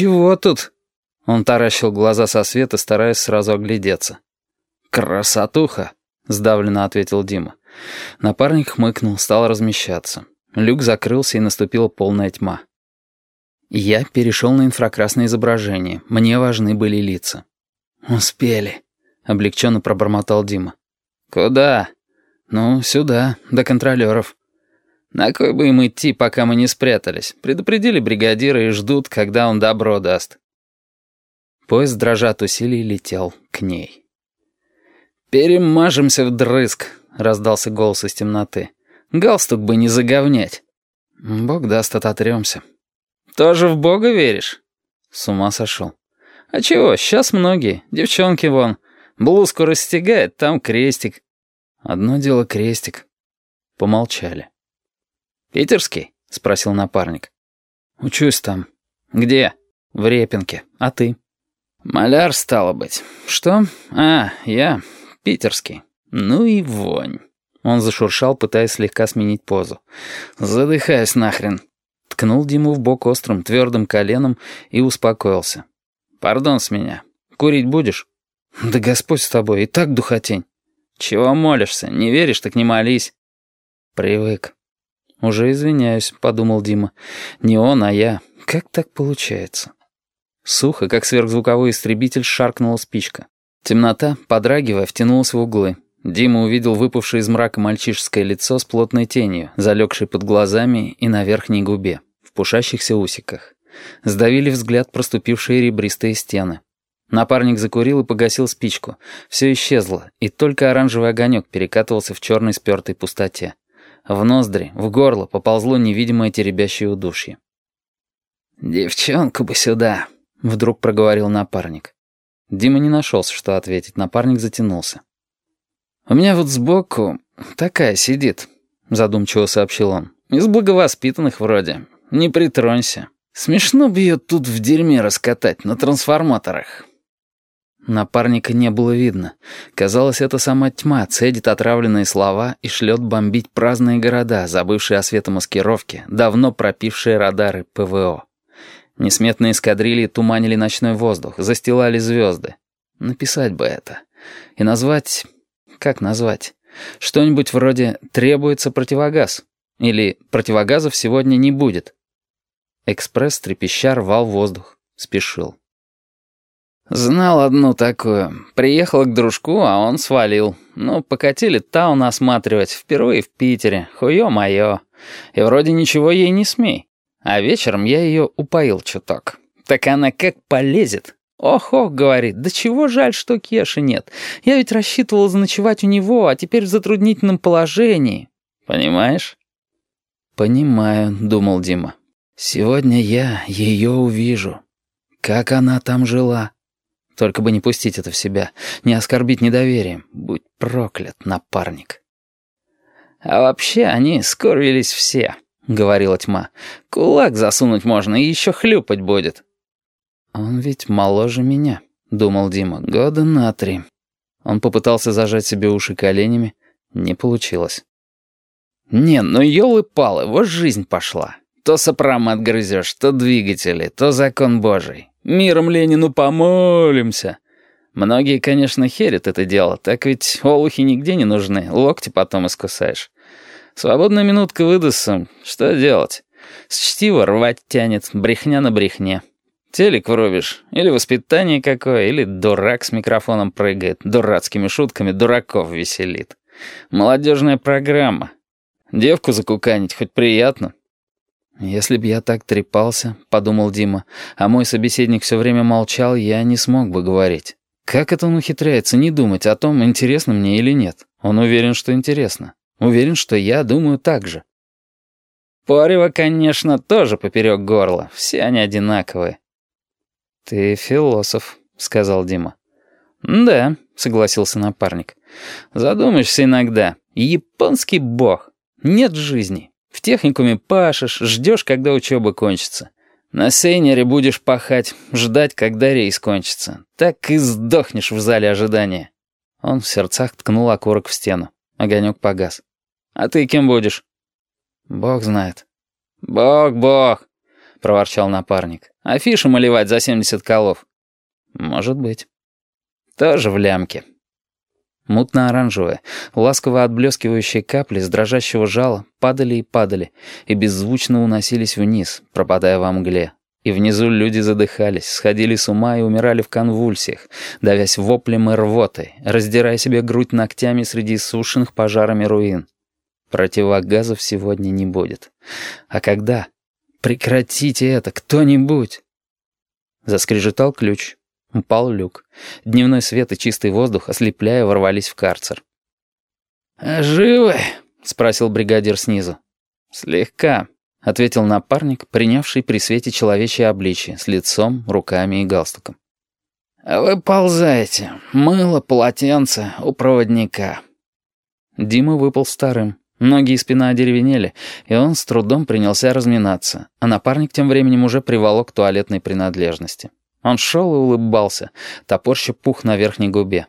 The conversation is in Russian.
чего тут?» Он таращил глаза со света, стараясь сразу оглядеться. «Красотуха!» — сдавленно ответил Дима. Напарник хмыкнул, стал размещаться. Люк закрылся, и наступила полная тьма. Я перешел на инфракрасное изображение. Мне важны были лица. «Успели», — облегченно пробормотал Дима. «Куда?» «Ну, сюда, до контролеров». «На кой бы им идти, пока мы не спрятались? Предупредили бригадира и ждут, когда он добро даст». Поезд, дрожа от усилий, летел к ней. «Перемажемся вдрызг», — раздался голос из темноты. «Галстук бы не заговнять». «Бог даст, ототремся». «Тоже в Бога веришь?» С ума сошел. «А чего, сейчас многие. Девчонки вон. Блузку расстегает, там крестик». «Одно дело крестик». Помолчали. «Питерский?» — спросил напарник. «Учусь там». «Где?» «В Репинке. А ты?» «Маляр, стало быть. Что? А, я. Питерский. Ну и вонь». Он зашуршал, пытаясь слегка сменить позу. «Задыхаюсь нахрен». Ткнул Диму в бок острым, твердым коленом и успокоился. «Пардон с меня. Курить будешь?» «Да Господь с тобой, и так духотень». «Чего молишься? Не веришь, так не молись». «Привык». «Уже извиняюсь», — подумал Дима. «Не он, а я. Как так получается?» Сухо, как сверхзвуковой истребитель, шаркнула спичка. Темнота, подрагивая, втянулась в углы. Дима увидел выпавшее из мрака мальчишеское лицо с плотной тенью, залегшей под глазами и на верхней губе, в пушащихся усиках. Сдавили взгляд проступившие ребристые стены. Напарник закурил и погасил спичку. Все исчезло, и только оранжевый огонек перекатывался в черной спертой пустоте. В ноздри, в горло поползло невидимое теребящее удушье. «Девчонку бы сюда», — вдруг проговорил напарник. Дима не нашелся, что ответить. Напарник затянулся. «У меня вот сбоку такая сидит», — задумчиво сообщил он. «Из благовоспитанных вроде. Не притронься. Смешно бы ее тут в дерьме раскатать на трансформаторах». Напарника не было видно. Казалось, это сама тьма цедит отравленные слова и шлет бомбить праздные города, забывшие о светомаскировке, давно пропившие радары ПВО. Несметные эскадрильи туманили ночной воздух, застилали звезды. Написать бы это. И назвать... Как назвать? Что-нибудь вроде «требуется противогаз» или «противогазов сегодня не будет». Экспресс трепеща рвал воздух, спешил. Знал одну такую. Приехал к дружку, а он свалил. Ну, покатили таун осматривать, впервые в Питере, хуё моё. И вроде ничего ей не смей. А вечером я ее упоил чуток. Так она как полезет. «Ох-ох», — говорит, — «да чего жаль, что Кеши нет. Я ведь рассчитывал заночевать у него, а теперь в затруднительном положении». Понимаешь? «Понимаю», — думал Дима. «Сегодня я ее увижу. Как она там жила». Только бы не пустить это в себя, не оскорбить недоверием. Будь проклят, напарник. А вообще они скорвились все. — говорила тьма. «Кулак засунуть можно и еще хлюпать будет». «Он ведь моложе меня», — думал Дима, — «года на три». Он попытался зажать себе уши коленями. Не получилось. «Не, ну елы-палы, вот жизнь пошла. То сопромат грызешь, то двигатели, то закон божий. Миром Ленину помолимся». Многие, конечно, херят это дело, так ведь олухи нигде не нужны, локти потом искусаешь. Свободная минутка выдастся. Что делать? С чтива рвать тянет, брехня на брехне. Телек врубишь, или воспитание какое, или дурак с микрофоном прыгает, дурацкими шутками дураков веселит. Молодежная программа. Девку закуканить хоть приятно. «Если б я так трепался», — подумал Дима, а мой собеседник все время молчал, я не смог бы говорить. Как это он ухитряется не думать о том, интересно мне или нет? Он уверен, что интересно. Уверен, что я думаю так же. Порева, конечно, тоже поперек горла. Все они одинаковые. «Ты философ», — сказал Дима. «Да», — согласился напарник. «Задумаешься иногда. Японский бог. Нет жизни. В техникуме пашешь, ждешь, когда учеба кончится. На сейнере будешь пахать, ждать, когда рейс кончится. Так и сдохнешь в зале ожидания». Он в сердцах ткнул окурок в стену. Огонек погас. «А ты кем будешь?» «Бог знает». «Бог, бог. — проворчал напарник. «Афишу малевать за 70 колов». «Может быть». «Тоже в лямке». Мутно-оранжевые, ласково отблескивающие капли с дрожащего жала падали и падали, и беззвучно уносились вниз, пропадая во мгле. И внизу люди задыхались, сходили с ума и умирали в конвульсиях, давясь воплем и рвотой, раздирая себе грудь ногтями среди сушеных пожарами руин. Противогазов сегодня не будет. А когда? Прекратите это, кто-нибудь! Заскрежетал ключ. Упал люк. Дневной свет и чистый воздух, ослепляя, ворвались в карцер. «А «Живы?» — спросил бригадир снизу. «Слегка», — ответил напарник, принявший при свете человечье обличие, с лицом, руками и галстуком. «А вы ползаете. Мыло, полотенце у проводника». Дима выпал старым. Ноги и спина одеревенели, и он с трудом принялся разминаться, а напарник тем временем уже приволок туалетной принадлежности. Он шел и улыбался, топорща пух на верхней губе.